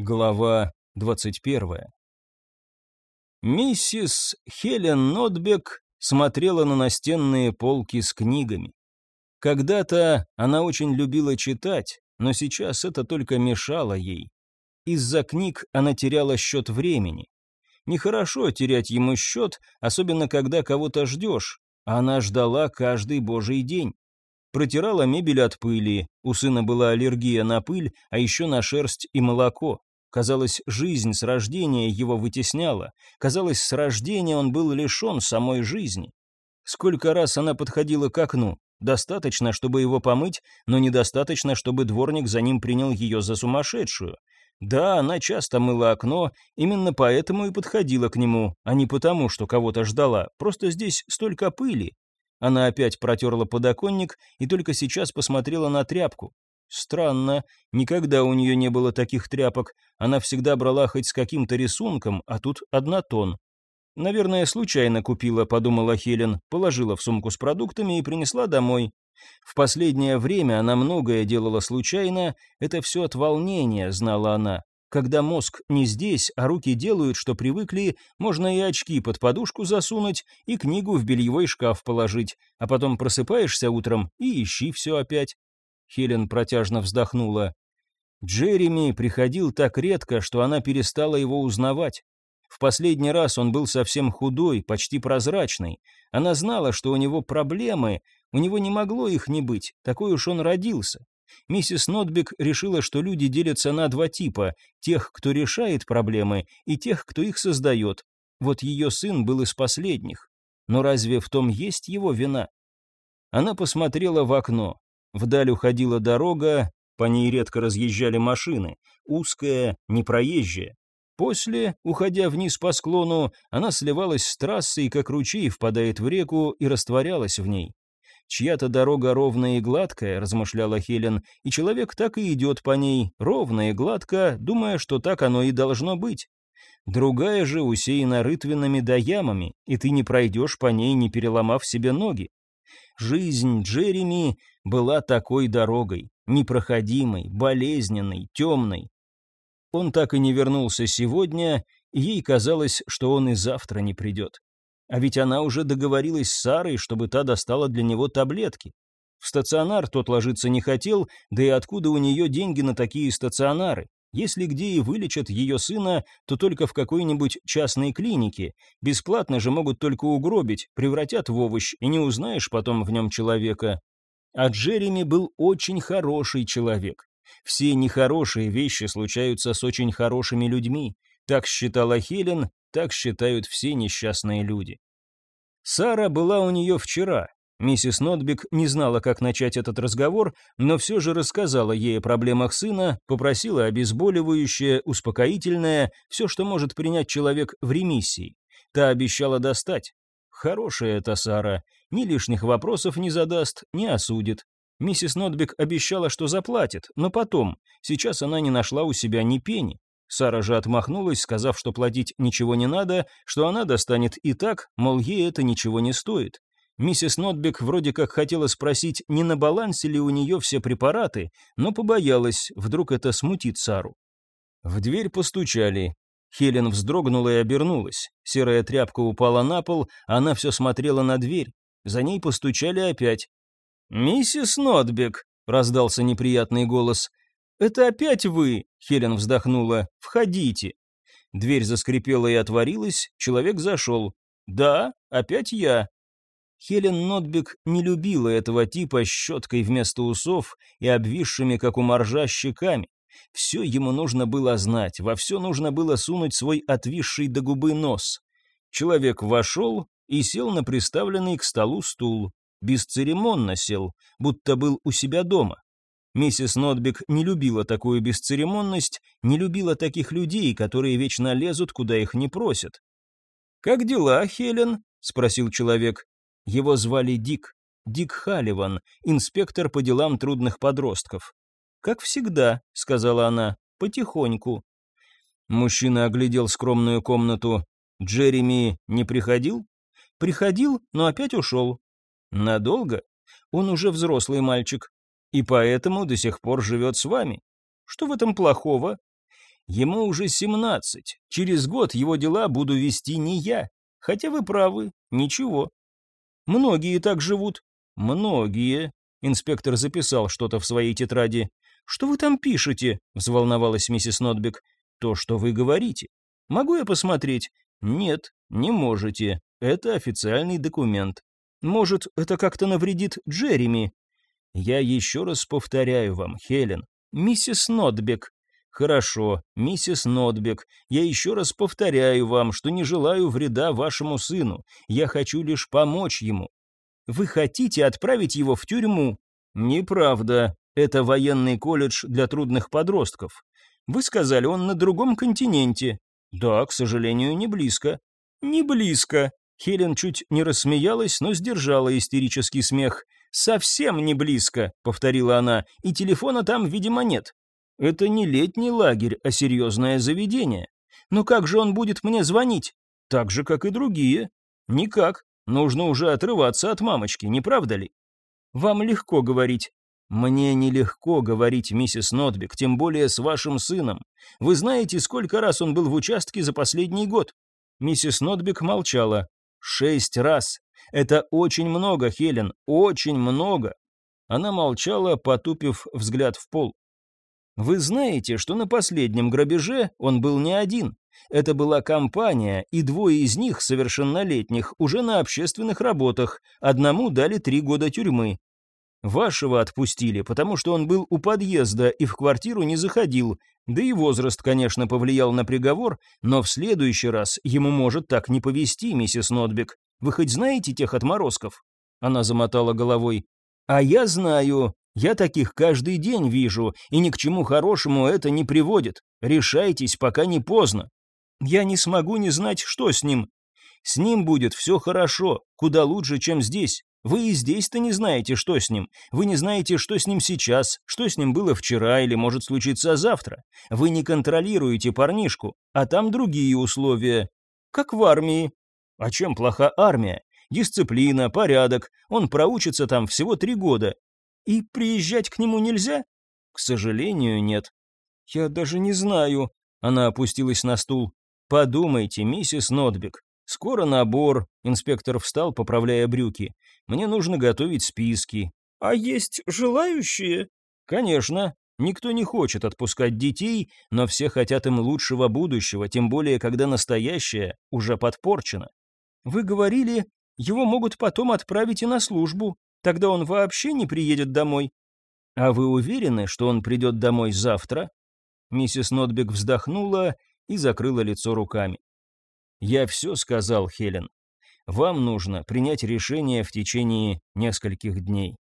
Глава 21. Миссис Хелен Нотбек смотрела на настенные полки с книгами. Когда-то она очень любила читать, но сейчас это только мешало ей. Из-за книг она теряла счет времени. Нехорошо терять ему счет, особенно когда кого-то ждешь, а она ждала каждый божий день. Протирала мебель от пыли, у сына была аллергия на пыль, а еще на шерсть и молоко. Казалось, жизнь с рождения его вытесняла. Казалось, с рождения он был лишен самой жизни. Сколько раз она подходила к окну. Достаточно, чтобы его помыть, но недостаточно, чтобы дворник за ним принял ее за сумасшедшую. Да, она часто мыла окно, именно поэтому и подходила к нему, а не потому, что кого-то ждала. Просто здесь столько пыли. Она опять протерла подоконник и только сейчас посмотрела на тряпку. Странно, никогда у нее не было таких тряпок, она всегда брала хоть с каким-то рисунком, а тут однотон. «Наверное, случайно купила», — подумала Хелен, положила в сумку с продуктами и принесла домой. В последнее время она многое делала случайно, это все от волнения, знала она. Когда мозг не здесь, а руки делают, что привыкли, можно и очки под подушку засунуть, и книгу в бельевой шкаф положить, а потом просыпаешься утром и ищи все опять. Хелен протяжно вздохнула. Джереми приходил так редко, что она перестала его узнавать. В последний раз он был совсем худой, почти прозрачный. Она знала, что у него проблемы, у него не могло их не быть, такой уж он родился. Миссис Нотбек решила, что люди делятся на два типа – тех, кто решает проблемы, и тех, кто их создает. Вот ее сын был из последних. Но разве в том есть его вина? Она посмотрела в окно. Вдаль уходила дорога, по ней редко разъезжали машины, узкая, непроезжая. После, уходя вниз по склону, она сливалась с трассой, как ручей впадает в реку и растворялась в ней. Чья-то дорога ровная и гладкая, размышляла Хелен, и человек так и идет по ней, ровно и гладко, думая, что так оно и должно быть. Другая же усеяна рытвинами да ямами, и ты не пройдешь по ней, не переломав себе ноги. Жизнь Джереми была такой дорогой, непроходимой, болезненной, темной. Он так и не вернулся сегодня, и ей казалось, что он и завтра не придет. А ведь она уже договорилась с Сарой, чтобы та достала для него таблетки. В стационар тот ложиться не хотел, да и откуда у нее деньги на такие стационары? Если где и вылечат ее сына, то только в какой-нибудь частной клинике. Бесплатно же могут только угробить, превратят в овощ, и не узнаешь потом в нем человека. А Джереми был очень хороший человек. Все нехорошие вещи случаются с очень хорошими людьми. Так считала Хелен, так считают все несчастные люди. Сара была у нее вчера. Миссис Нотбик не знала, как начать этот разговор, но все же рассказала ей о проблемах сына, попросила обезболивающее, успокоительное, все, что может принять человек в ремиссии. Та обещала достать. Хорошая эта Сара, ни лишних вопросов не задаст, не осудит. Миссис Нотбик обещала, что заплатит, но потом, сейчас она не нашла у себя ни пени. Сара же отмахнулась, сказав, что платить ничего не надо, что она достанет и так, мол, ей это ничего не стоит. Миссис Нотбек вроде как хотела спросить, не на балансе ли у нее все препараты, но побоялась, вдруг это смутит Сару. В дверь постучали. Хелен вздрогнула и обернулась. Серая тряпка упала на пол, она все смотрела на дверь. За ней постучали опять. «Миссис Нотбек», — раздался неприятный голос, «Это опять вы?» — Хелен вздохнула. «Входите». Дверь заскрипела и отворилась, человек зашел. «Да, опять я». Хелен Нотбек не любила этого типа с щеткой вместо усов и обвисшими, как у моржа, щеками. Все ему нужно было знать, во все нужно было сунуть свой отвисший до губы нос. Человек вошел и сел на приставленный к столу стул. Бесцеремонно сел, будто был у себя дома. Миссис Нотбек не любила такую бесцеремонность, не любила таких людей, которые вечно лезут, куда их не просят. «Как дела, Хелен?» — спросил человек. Его звали Дик. Дик Халливан, инспектор по делам трудных подростков. «Как всегда», — сказала она, — «потихоньку». Мужчина оглядел скромную комнату. «Джереми не приходил?» «Приходил, но опять ушел». «Надолго?» «Он уже взрослый мальчик и поэтому до сих пор живет с вами. Что в этом плохого? Ему уже 17. Через год его дела буду вести не я. Хотя вы правы, ничего. Многие так живут. Многие. Инспектор записал что-то в своей тетради. «Что вы там пишете?» — взволновалась миссис Нотбек. «То, что вы говорите. Могу я посмотреть?» «Нет, не можете. Это официальный документ. Может, это как-то навредит Джереми?» «Я еще раз повторяю вам, Хелен. Миссис Нотбек». «Хорошо, миссис Нотбек, я еще раз повторяю вам, что не желаю вреда вашему сыну. Я хочу лишь помочь ему. Вы хотите отправить его в тюрьму?» «Неправда. Это военный колледж для трудных подростков. Вы сказали, он на другом континенте. Да, к сожалению, не близко. Не близко. Хелен чуть не рассмеялась, но сдержала истерический смех. «Совсем не близко», — повторила она, — «и телефона там, видимо, нет. Это не летний лагерь, а серьезное заведение. Но как же он будет мне звонить? Так же, как и другие. Никак. Нужно уже отрываться от мамочки, не правда ли? Вам легко говорить. «Мне нелегко говорить, миссис Нотбек, тем более с вашим сыном. Вы знаете, сколько раз он был в участке за последний год?» Миссис Нотбек молчала. «Шесть раз. Это очень много, Хелен, очень много». Она молчала, потупив взгляд в пол. «Вы знаете, что на последнем грабеже он был не один. Это была компания, и двое из них, совершеннолетних, уже на общественных работах. Одному дали три года тюрьмы. Вашего отпустили, потому что он был у подъезда и в квартиру не заходил, да и возраст, конечно, повлиял на приговор, но в следующий раз ему может так не повести, миссис Нотбек. Вы хоть знаете тех отморозков?» Она замотала головой. «А я знаю. Я таких каждый день вижу, и ни к чему хорошему это не приводит. Решайтесь, пока не поздно. Я не смогу не знать, что с ним. С ним будет все хорошо, куда лучше, чем здесь. Вы и здесь-то не знаете, что с ним. Вы не знаете, что с ним сейчас, что с ним было вчера или может случиться завтра. Вы не контролируете парнишку, а там другие условия. Как в армии. А чем плоха армия? Дисциплина, порядок. Он проучится там всего три года. И приезжать к нему нельзя? К сожалению, нет. Я даже не знаю. Она опустилась на стул. Подумайте, миссис Нотбек. Скоро набор. Инспектор встал, поправляя брюки. Мне нужно готовить списки. А есть желающие? Конечно. Никто не хочет отпускать детей, но все хотят им лучшего будущего, тем более, когда настоящее уже подпорчено. Вы говорили, его могут потом отправить и на службу. Тогда он вообще не приедет домой. А вы уверены, что он придет домой завтра? Миссис Нотбек вздохнула и закрыла лицо руками. Я все сказал, Хелен. Вам нужно принять решение в течение нескольких дней.